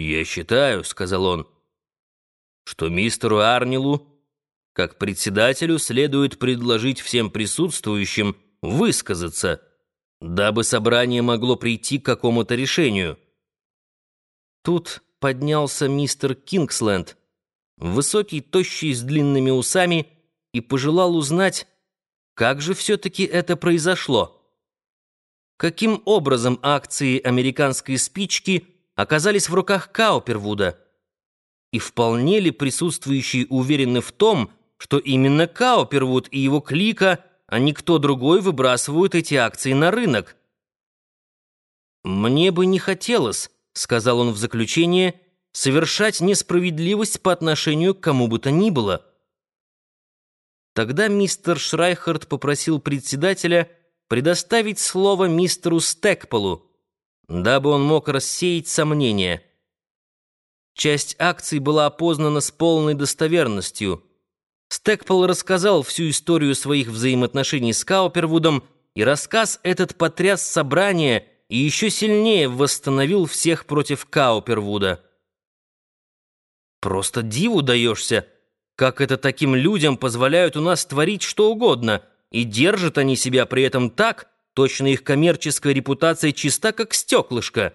«Я считаю», — сказал он, — «что мистеру Арнилу, как председателю, следует предложить всем присутствующим высказаться, дабы собрание могло прийти к какому-то решению». Тут поднялся мистер Кингсленд, высокий, тощий, с длинными усами, и пожелал узнать, как же все-таки это произошло. Каким образом акции американской спички оказались в руках Каупервуда? И вполне ли присутствующие уверены в том, что именно Каупервуд и его клика, а никто другой выбрасывают эти акции на рынок? «Мне бы не хотелось», — сказал он в заключение, «совершать несправедливость по отношению к кому бы то ни было». Тогда мистер Шрайхард попросил председателя предоставить слово мистеру Стекполу, дабы он мог рассеять сомнения. Часть акций была опознана с полной достоверностью. Стекпол рассказал всю историю своих взаимоотношений с Каупервудом, и рассказ этот потряс собрание и еще сильнее восстановил всех против Каупервуда. «Просто диву даешься!» Как это таким людям позволяют у нас творить что угодно, и держат они себя при этом так, точно их коммерческая репутация чиста, как стеклышко»,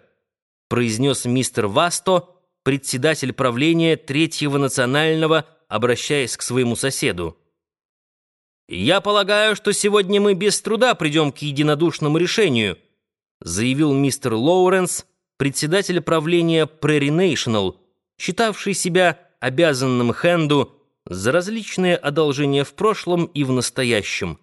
произнес мистер Васто, председатель правления Третьего национального, обращаясь к своему соседу. «Я полагаю, что сегодня мы без труда придем к единодушному решению», заявил мистер Лоуренс, председатель правления Prairie National, считавший себя обязанным Хенду за различные одолжения в прошлом и в настоящем.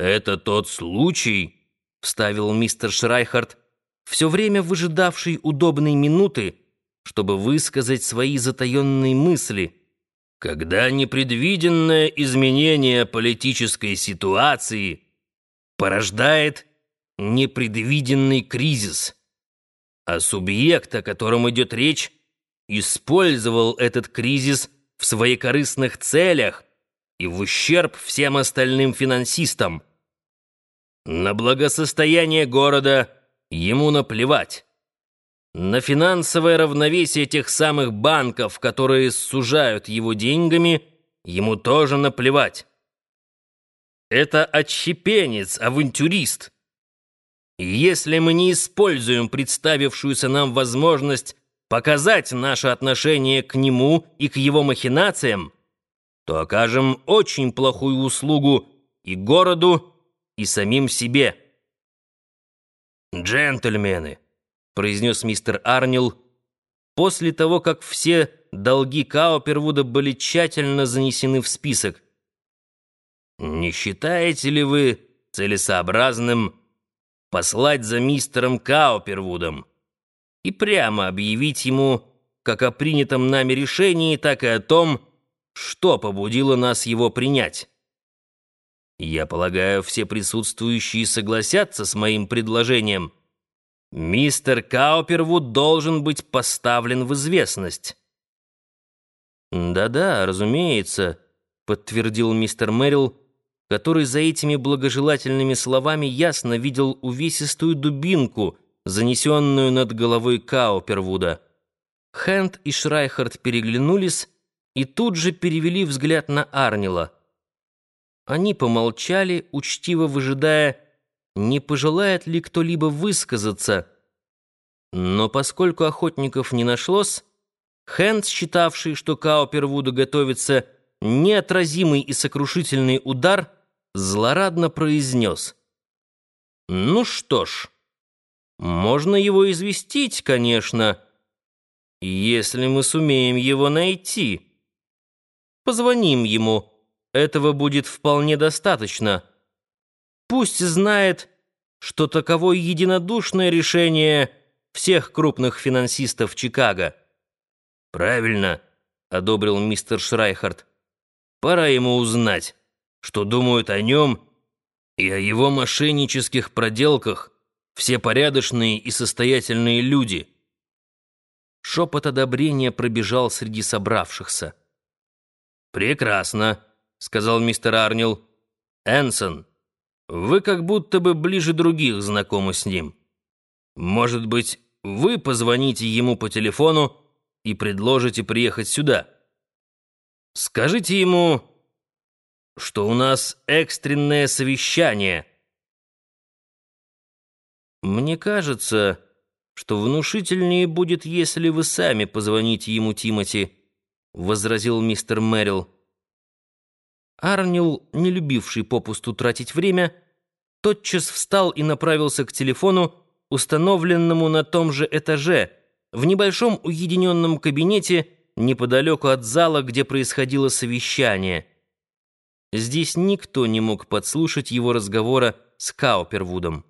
«Это тот случай», — вставил мистер Шрайхард, все время выжидавший удобной минуты, чтобы высказать свои затаенные мысли, когда непредвиденное изменение политической ситуации порождает непредвиденный кризис, а субъект, о котором идет речь, использовал этот кризис в своекорыстных целях и в ущерб всем остальным финансистам. На благосостояние города ему наплевать. На финансовое равновесие тех самых банков, которые сужают его деньгами, ему тоже наплевать. Это отщепенец, авантюрист. Если мы не используем представившуюся нам возможность показать наше отношение к нему и к его махинациям, то окажем очень плохую услугу и городу, и самим себе. «Джентльмены», — произнес мистер Арнил, после того, как все долги Каупервуда были тщательно занесены в список. «Не считаете ли вы целесообразным послать за мистером Каупервудом?» и прямо объявить ему как о принятом нами решении, так и о том, что побудило нас его принять. Я полагаю, все присутствующие согласятся с моим предложением. Мистер Каупервуд должен быть поставлен в известность. «Да-да, разумеется», — подтвердил мистер Мэрил, который за этими благожелательными словами ясно видел увесистую дубинку — занесенную над головой Каупервуда. Хэнд и Шрайхард переглянулись и тут же перевели взгляд на Арнила. Они помолчали, учтиво выжидая, не пожелает ли кто-либо высказаться. Но поскольку охотников не нашлось, Хэнд, считавший, что Каупервуду готовится неотразимый и сокрушительный удар, злорадно произнес. «Ну что ж...» Можно его известить, конечно, если мы сумеем его найти. Позвоним ему, этого будет вполне достаточно. Пусть знает, что таково единодушное решение всех крупных финансистов Чикаго. «Правильно», — одобрил мистер Шрайхард. «Пора ему узнать, что думают о нем и о его мошеннических проделках» все порядочные и состоятельные люди. Шепот одобрения пробежал среди собравшихся. «Прекрасно», — сказал мистер Арнил. «Энсон, вы как будто бы ближе других знакомы с ним. Может быть, вы позвоните ему по телефону и предложите приехать сюда. Скажите ему, что у нас экстренное совещание. Мне кажется, что внушительнее будет, если вы сами позвоните ему, Тимоти, возразил мистер Мэрил. Арнил, не любивший попусту тратить время, тотчас встал и направился к телефону, установленному на том же этаже, в небольшом уединенном кабинете неподалеку от зала, где происходило совещание. Здесь никто не мог подслушать его разговора с Каупервудом.